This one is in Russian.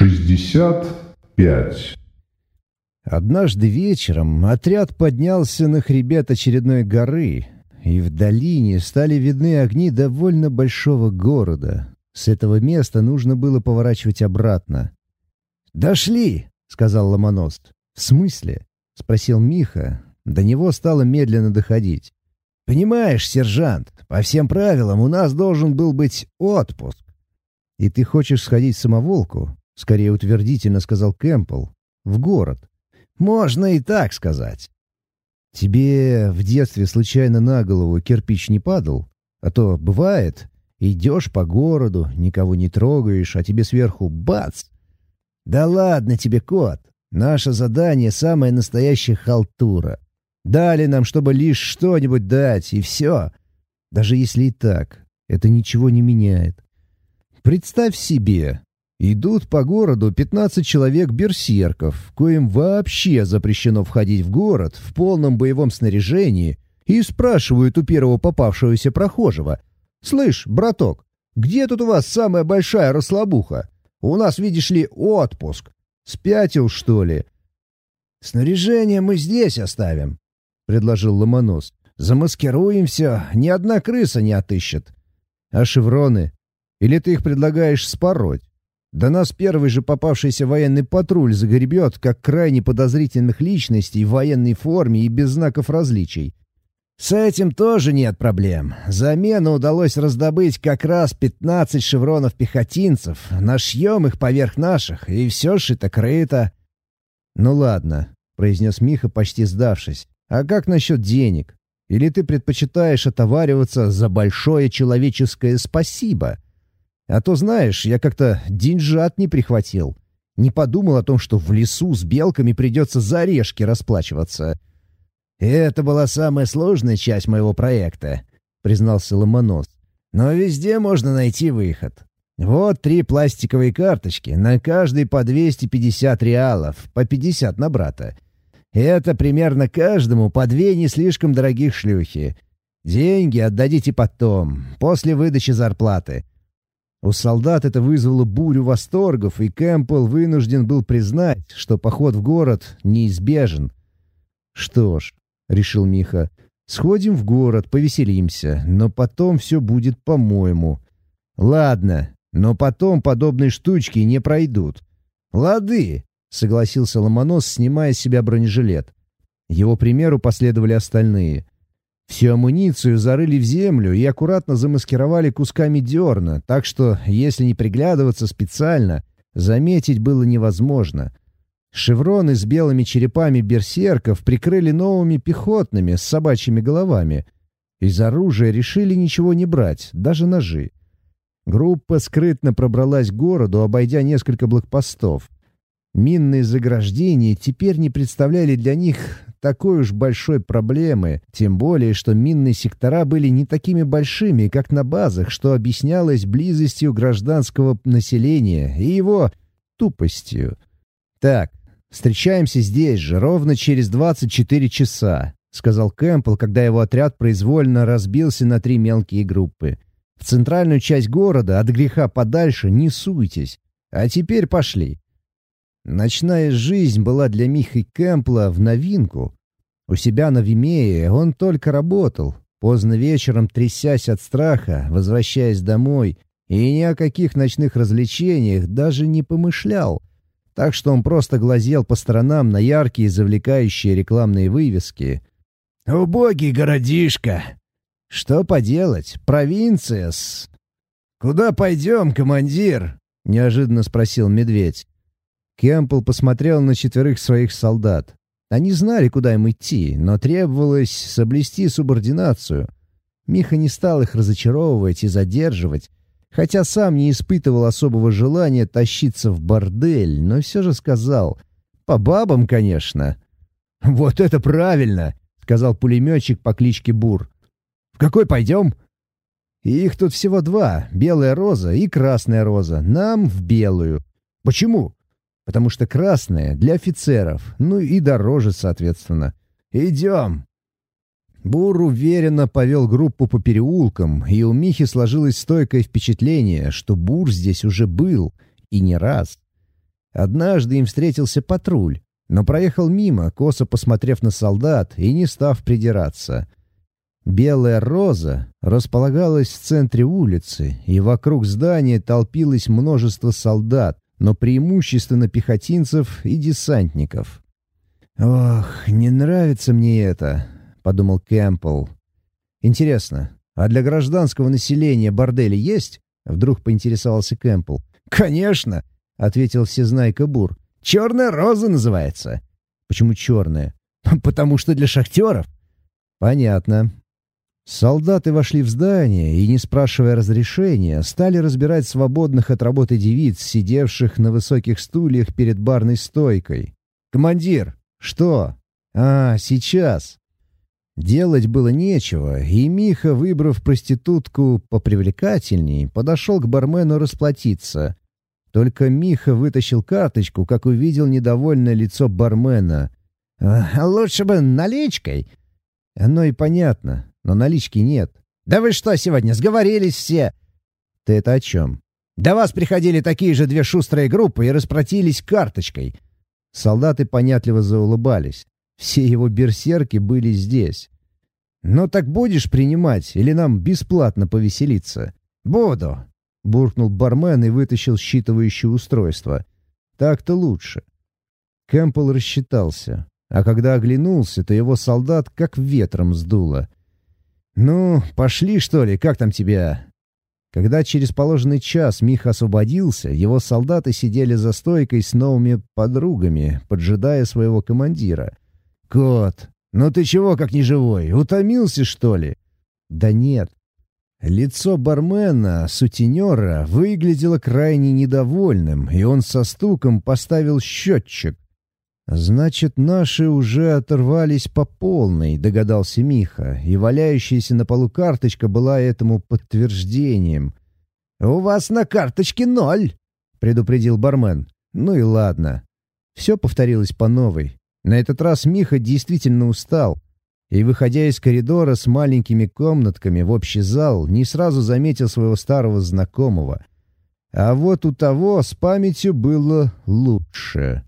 65. Однажды вечером отряд поднялся на хребет очередной горы, и в долине стали видны огни довольно большого города. С этого места нужно было поворачивать обратно. «Дошли!» — сказал Ломонос. «В смысле?» — спросил Миха. До него стало медленно доходить. «Понимаешь, сержант, по всем правилам у нас должен был быть отпуск. И ты хочешь сходить в самоволку?» — скорее утвердительно сказал Кэмпбелл. «В город. Можно и так сказать. Тебе в детстве случайно на голову кирпич не падал? А то бывает, идешь по городу, никого не трогаешь, а тебе сверху бац! Да ладно тебе, кот! Наше задание — самая настоящая халтура. Дали нам, чтобы лишь что-нибудь дать, и все. Даже если и так, это ничего не меняет. Представь себе, Идут по городу 15 человек-берсерков, коим вообще запрещено входить в город в полном боевом снаряжении, и спрашивают у первого попавшегося прохожего. «Слышь, браток, где тут у вас самая большая расслабуха? У нас, видишь ли, отпуск. Спятил, что ли?» «Снаряжение мы здесь оставим», — предложил Ломонос. «Замаскируем все, ни одна крыса не отыщет». «А шевроны? Или ты их предлагаешь спороть?» Да нас первый же попавшийся военный патруль загребет, как крайне подозрительных личностей в военной форме и без знаков различий. С этим тоже нет проблем. Замену удалось раздобыть как раз 15 шевронов пехотинцев. Нашьем их поверх наших, и все шито-крыто. «Ну ладно», — произнес Миха, почти сдавшись. «А как насчет денег? Или ты предпочитаешь отовариваться за большое человеческое спасибо?» А то, знаешь, я как-то деньжат не прихватил. Не подумал о том, что в лесу с белками придется за орешки расплачиваться. «Это была самая сложная часть моего проекта», — признался Ломонос. «Но везде можно найти выход. Вот три пластиковые карточки, на каждой по 250 реалов, по 50 на брата. Это примерно каждому по две не слишком дорогих шлюхи. Деньги отдадите потом, после выдачи зарплаты. У солдат это вызвало бурю восторгов, и Кэмпбелл вынужден был признать, что поход в город неизбежен. «Что ж», — решил Миха, — «сходим в город, повеселимся, но потом все будет по-моему». «Ладно, но потом подобные штучки не пройдут». «Лады», — согласился Ломонос, снимая с себя бронежилет. Его примеру последовали остальные. Всю амуницию зарыли в землю и аккуратно замаскировали кусками дерна, так что, если не приглядываться специально, заметить было невозможно. Шевроны с белыми черепами берсерков прикрыли новыми пехотными с собачьими головами. Из оружия решили ничего не брать, даже ножи. Группа скрытно пробралась к городу, обойдя несколько блокпостов. Минные заграждения теперь не представляли для них такой уж большой проблемы, тем более, что минные сектора были не такими большими, как на базах, что объяснялось близостью гражданского населения и его тупостью. «Так, встречаемся здесь же, ровно через 24 часа», — сказал Кэмпбелл, когда его отряд произвольно разбился на три мелкие группы. «В центральную часть города, от греха подальше, не суйтесь. А теперь пошли». Ночная жизнь была для Михи Кэмпла в новинку. У себя на Вимее он только работал, поздно вечером трясясь от страха, возвращаясь домой, и ни о каких ночных развлечениях даже не помышлял. Так что он просто глазел по сторонам на яркие завлекающие рекламные вывески. «Убогий городишко!» «Что поделать? Провинция-с!» «Куда пойдем, командир?» — неожиданно спросил медведь. Кемпл посмотрел на четверых своих солдат. Они знали, куда им идти, но требовалось соблюсти субординацию. Миха не стал их разочаровывать и задерживать, хотя сам не испытывал особого желания тащиться в бордель, но все же сказал «По бабам, конечно». «Вот это правильно!» — сказал пулеметчик по кличке Бур. «В какой пойдем?» «Их тут всего два — белая роза и красная роза. Нам в белую». «Почему?» Потому что красное для офицеров, ну и дороже, соответственно. «Идем!» Бур уверенно повел группу по переулкам, и у Михи сложилось стойкое впечатление, что Бур здесь уже был, и не раз. Однажды им встретился патруль, но проехал мимо, косо посмотрев на солдат и не став придираться. Белая роза располагалась в центре улицы, и вокруг здания толпилось множество солдат, но преимущественно пехотинцев и десантников. «Ох, не нравится мне это», — подумал Кэмпбелл. «Интересно, а для гражданского населения бордели есть?» — вдруг поинтересовался Кэмпбелл. «Конечно!» — ответил всезнайка Бур. «Черная роза называется». «Почему черная?» «Потому что для шахтеров». «Понятно. Солдаты вошли в здание и, не спрашивая разрешения, стали разбирать свободных от работы девиц, сидевших на высоких стульях перед барной стойкой. «Командир!» «Что?» «А, сейчас!» Делать было нечего, и Миха, выбрав проститутку попривлекательней, подошел к бармену расплатиться. Только Миха вытащил карточку, как увидел недовольное лицо бармена. «А, «Лучше бы наличкой!» Оно и понятно но налички нет. «Да вы что сегодня, сговорились все?» «Ты это о чем?» «До вас приходили такие же две шустрые группы и распротились карточкой». Солдаты понятливо заулыбались. Все его берсерки были здесь. «Ну так будешь принимать, или нам бесплатно повеселиться?» «Буду», — буркнул бармен и вытащил считывающее устройство. «Так-то лучше». Кэмпбелл рассчитался, а когда оглянулся, то его солдат как ветром сдуло — «Ну, пошли, что ли, как там тебя?» Когда через положенный час Миха освободился, его солдаты сидели за стойкой с новыми подругами, поджидая своего командира. «Кот, ну ты чего как неживой? Утомился, что ли?» «Да нет». Лицо бармена, сутенера, выглядело крайне недовольным, и он со стуком поставил счетчик, «Значит, наши уже оторвались по полной», — догадался Миха, и валяющаяся на полу карточка была этому подтверждением. «У вас на карточке ноль», — предупредил бармен. «Ну и ладно». Все повторилось по новой. На этот раз Миха действительно устал, и, выходя из коридора с маленькими комнатками в общий зал, не сразу заметил своего старого знакомого. А вот у того с памятью было лучше.